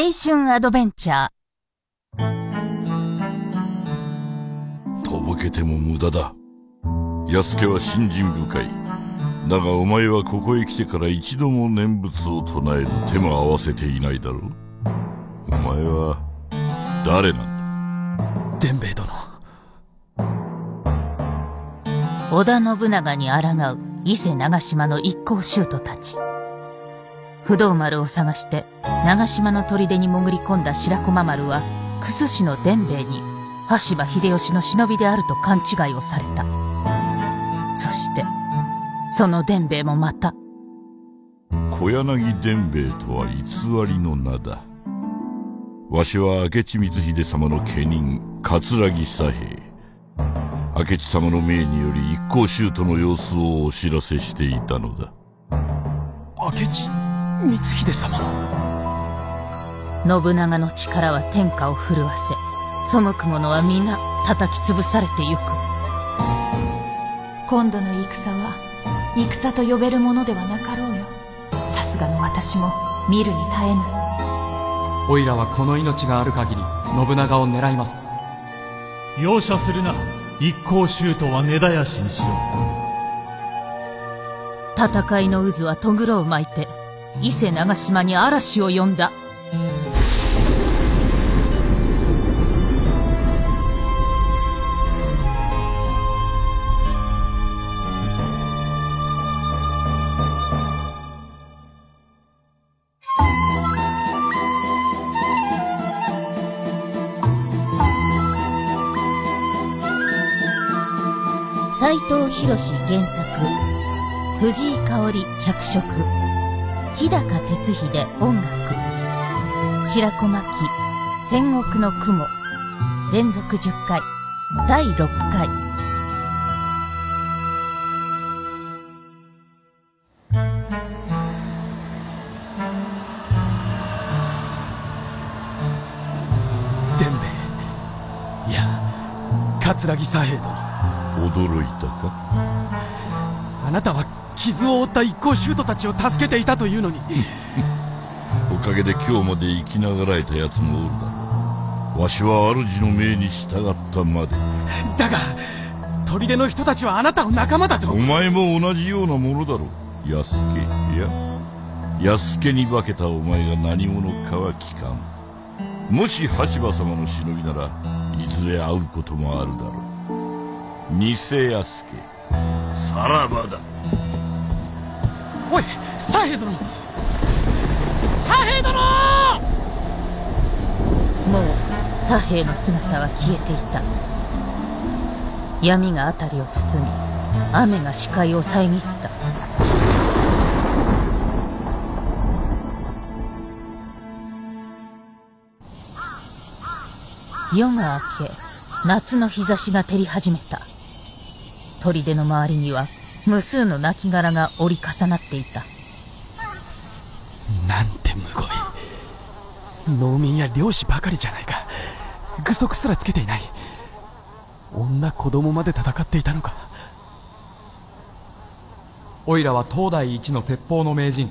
青春アドベンチャー。とぼけても無駄だ。安家は信心深い。だがお前はここへ来てから一度も念仏を唱えず手も合わせていないだろう。お前は誰なんだ？伝兵衛殿。織田信長に抗う伊勢長島の一行衆徒たち。不動丸を探して長島の砦に潜り込んだ白駒丸は、楠氏の伝兵衛に羽柴秀吉の忍びであると勘違いをされた。そして、その伝兵衛もまた。小柳伝兵衛とは偽りの名だ。わしは明智光秀様の家人、桂木左平。明智様の命により一向宗徒の様子をお知らせしていたのだ。明智光秀様信長の力は天下を震わせ背く者は皆叩き潰されてゆく。今度の戦は戦と呼べるものではなかろうよ。さすがの私も見るに耐えぬ。おいらはこの命がある限り信長を狙います。容赦するな。一向宗徒は根絶やしにしろ。戦いの渦はとぐろを巻いて伊勢長島に嵐を呼んだ。斎藤博原作藤井香織脚色日高哲秀音楽白子巻戦国の雲連続10回第6回伝兵衛いや桂木左平殿。驚いたか？あなたは傷を負った一行シュートたちを助けていたというのに。おかげで今日まで生きながらえた奴もおるだ。ろうわしは主の命に従ったまで。だが砦の人たちはあなたを仲間だと。お前も同じようなものだろう。安家いや安家に化けたお前が何者かは聞かん。もし羽柴様の忍びならいずれ会うこともあるだろう。偽安家さらばだおい左平殿左平殿もう左平の姿は消えていた。闇が辺りを包み雨が視界を遮った。夜が明け夏の日差しが照り始めた。砦の周りには無数の亡骸が折り重なっていた。なんてむごい。農民や漁師ばかりじゃないか。具足すらつけていない。女子供まで戦っていたのか。おいらは東大一の鉄砲の名人。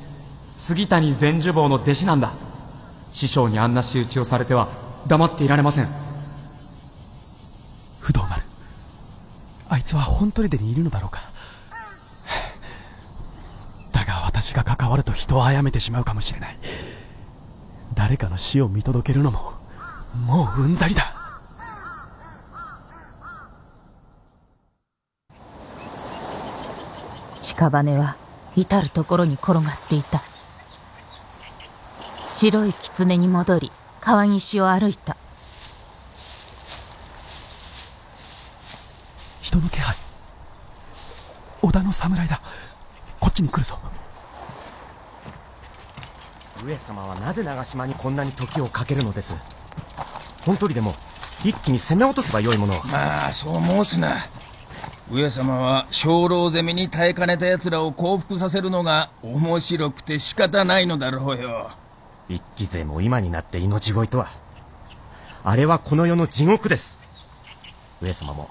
杉谷善寿坊の弟子なんだ。師匠にあんな仕打ちをされては黙っていられません。不動丸。あいつは本砦にいるのだろうか私が関わると人を殺めてしまうかもしれない。誰かの死を見届けるのももううんざりだ。屍は至る所に転がっていた。白い狐に戻り川岸を歩いた。人の気配。織田の侍だ。こっちに来るぞ上様はなぜ長島にこんなに時をかけるのです？本取りでも一気に攻め落とせばよいものを。まあそう申すな。上様は兵糧攻めに耐えかねた奴らを降伏させるのが面白くて仕方ないのだろうよ。一騎勢も今になって命乞いとは。あれはこの世の地獄です。上様も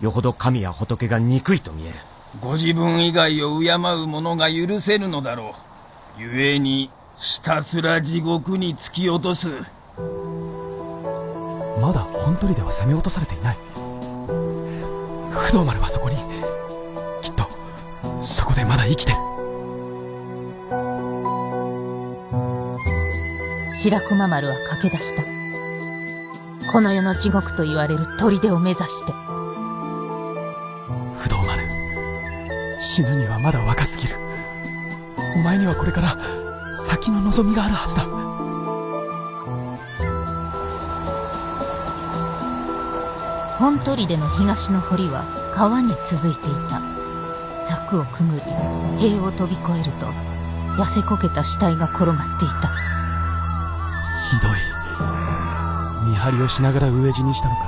よほど神や仏が憎いと見える。ご自分以外を敬う者が許せぬのだろう。故にひたすら地獄に突き落とす。まだ本砦は攻め落とされていない。不動丸はそこに。きっとそこでまだ生きてる。白駒丸は駆け出した。この世の地獄と言われる砦を目指して。不動丸死ぬにはまだ若すぎる。お前にはこれから先の望みがあるはずだ。本砦の東の堀は川に続いていた。柵をくぐり塀を飛び越えると痩せこけた死体が転がっていた。ひどい。見張りをしながら飢え死にしたのか。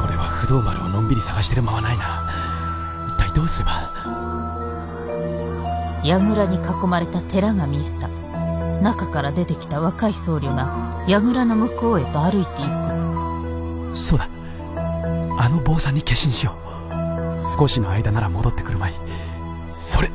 これは不動丸をのんびり探してる間はないな。一体どうすれば？櫓に囲まれた寺が見えた。中から出てきた若い僧侶が櫓の向こうへと歩いていく。そうだあの坊さんに化身しよう。少しの間なら戻ってくるまい。それ。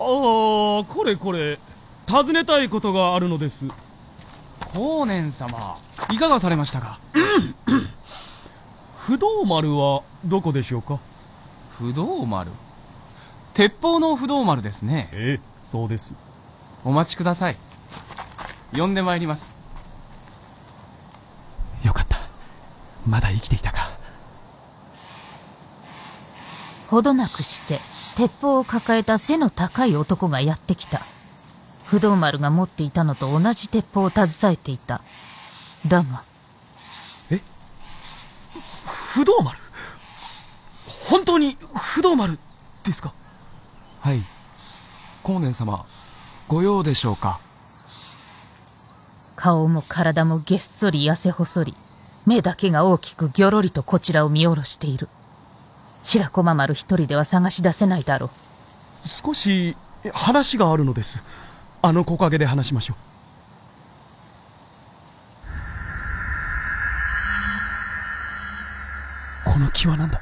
ああこれこれ。尋ねたいことがあるのです。光年様いかがされましたか？不動丸はどこでしょうか？不動丸。鉄砲の不動丸ですね。ええそうです。お待ちください。呼んでまいります。よかった。まだ生きていたか。ほどなくして鉄砲を抱えた背の高い男がやってきた。不動丸が持っていたのと同じ鉄砲を携えていた。だが不動丸？本当に不動丸ですか？はい。光年様ご用でしょうか？顔も体もげっそり痩せ細り目だけが大きくぎょろりとこちらを見下ろしている。白駒丸一人では探し出せないだろう。少し話があるのです。あの木陰で話しましょうこの木は何だ？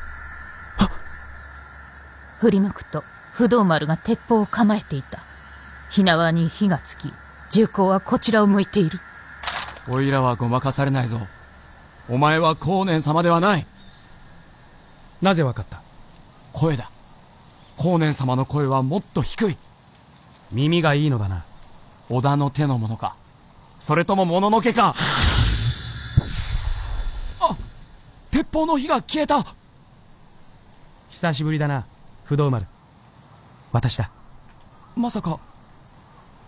振り向くと不動丸が鉄砲を構えていた。火縄に火がつき銃口はこちらを向いている。おいらはごまかされないぞ。お前は光年様ではない。なぜわかった？声だ。光年様の声はもっと低い。耳がいいのだな。織田の手のものか。それとももののけかあ鉄砲の火が消えた。久しぶりだな不動丸。私だまさか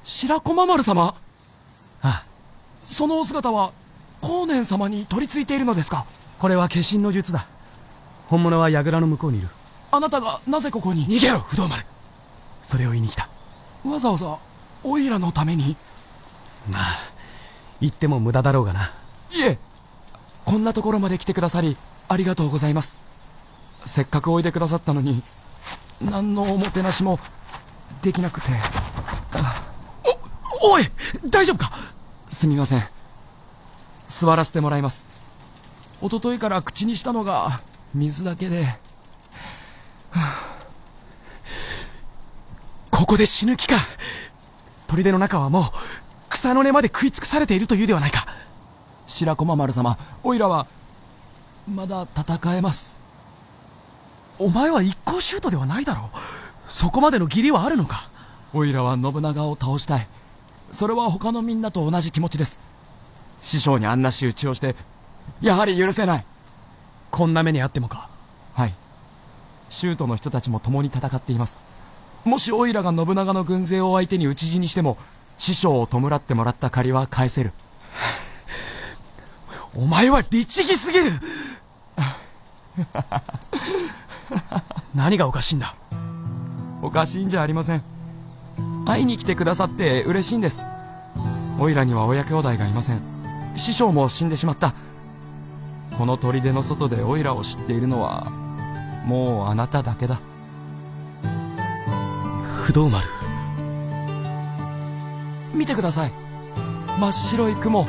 白駒丸様？ああ。そのお姿は光年様に取り付いているのですか？これは化身の術だ。本物は櫓の向こうにいる。あなたがなぜここに？逃げろ不動丸。それを言いに来た。わざわざおいらのために？まあ言っても無駄だろうがな。いえこんなところまで来てくださりありがとうございます。せっかくおいでくださったのに何のおもてなしもできなくて。おおい大丈夫か？すみません。座らせてもらいます。一昨日から口にしたのが水だけで。ここで死ぬ気か。砦の中はもう草の根まで食い尽くされているというではないか。白駒丸様おいらはまだ戦えます。お前は一向シュートではないだろう。そこまでの義理はあるのか。おいらは信長を倒したい。それは他のみんなと同じ気持ちです。師匠にあんな仕打ちをしてやはり許せない。こんな目にあってもか。はい。州都の人たちも共に戦っています。もしオイラが信長の軍勢を相手に討ち死にしても師匠を弔ってもらった借りは返せる。お前は律儀すぎる 何がおかしいんだ？おかしいんじゃありません。会いに来てくださって嬉しいんです。オイラには親兄弟がいません。師匠も死んでしまった。この砦の外でオイラを知っているのはもうあなただけだ。不動丸。見てください。真っ白い雲。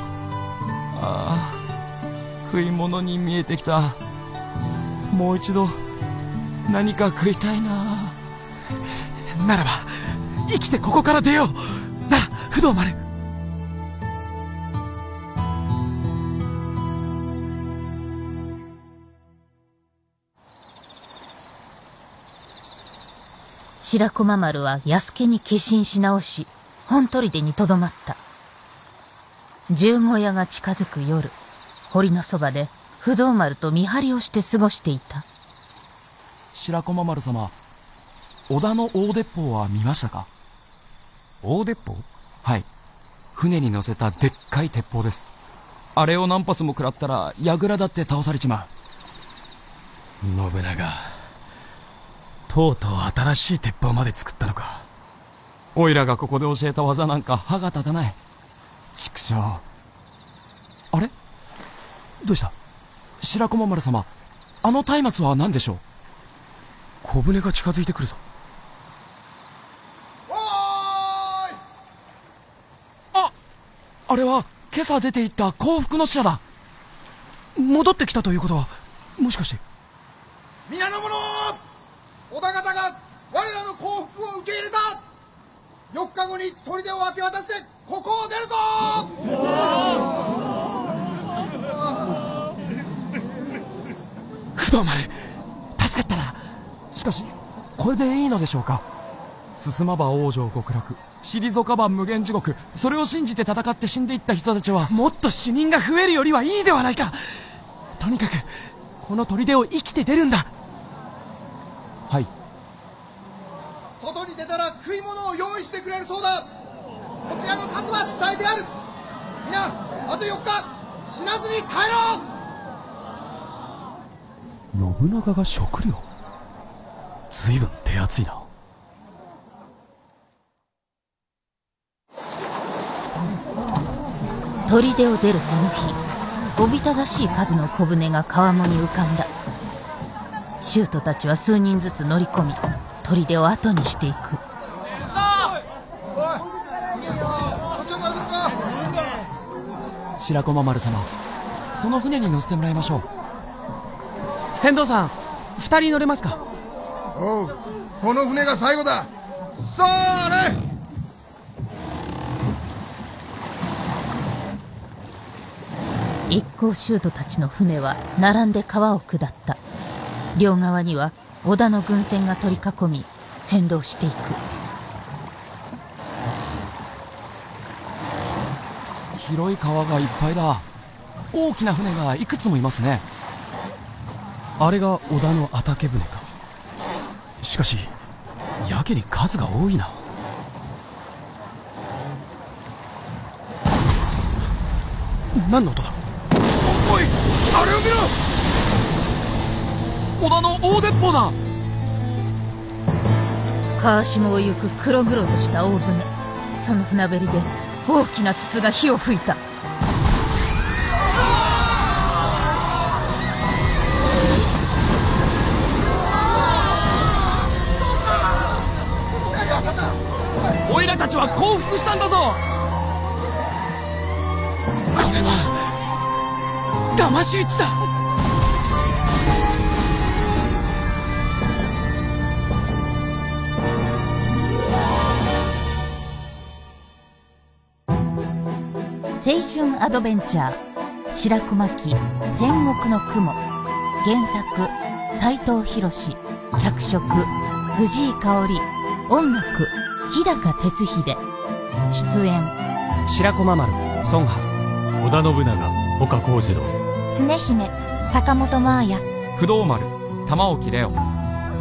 ああ食い物に見えてきたもう一度何か食いたいな。ならば生きてここから出よう。なあ不動丸白駒丸は安家に化身し直し、本砦にとどまった。十五夜が近づく夜、堀のそばで不動丸と見張りをして過ごしていた。白駒丸様織田の大鉄砲は見ましたか？大鉄砲？はい。船に乗せたでっかい鉄砲です。あれを何発も食らったら櫓だって倒されちま信長とうとう新しい鉄砲まで作ったのか。うおいらがここで教えた技なんか歯が立たない。畜生。あれ？どうした？白駒丸様あの松明は何でしょう小舟が近づいてくるぞおいああれは今朝出て行った幸福の使者だ戻ってきたということはもしかして皆の者織田方が我らの幸福を受け入れた4日後に砦を明け渡してここを出るぞ不動丸助かったな。しかしこれでいいのでしょうか？進まば王女極楽退かば無限地獄それを信じて戦って死んでいった人たちはもっと死人が増えるよりはいいではないか。とにかくこの砦を生きて出るんだ。はい。外に出たら食い物を用意してくれるそうだ。こちらの数は伝えてある。皆あと4日。死なずに帰ろう信長が食料？随分手厚いな砦を出るその日、おびただしい数の小舟が川面に浮かんだ。シュートたちは数人ずつ乗り込み、砦を後にしていく。白駒丸様その船に乗せてもらいましょう船頭さん二人乗れますか？おうこの船が最後だ。それ！一行シュートたちの船は並んで川を下った。両側には織田の軍船が取り囲み、先導していく。広い川がいっぱいだ。大きな船がいくつもいますねあれが織田のけ船か。しかしやけに数が多いな。何の音だ？おいあれを見ろ！織田の大鉄砲だ！川下を行く黒々とした大船。その船べりで大きな筒が火を吹いた。ラたちは降伏したんだぞ。これは騙し討ちだ。青春アドベンチャー白熊記戦国の雲。原作斉藤博脚色藤井香織。音楽日高哲秀。出演。白駒丸孫波。織田信長岡幸次郎。常姫坂本真綾。不動丸玉置レオ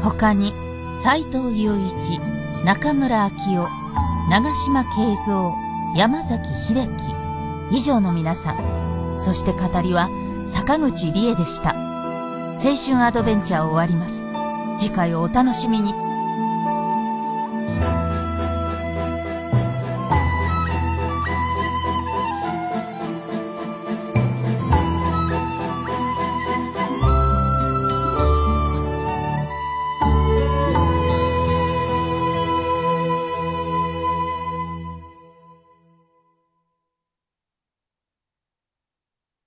他に斉藤雄一中村明夫長島慶三山崎秀樹。以上の皆さん。そして語りは坂口理恵でした。青春アドベンチャーを終わります。次回をお楽しみに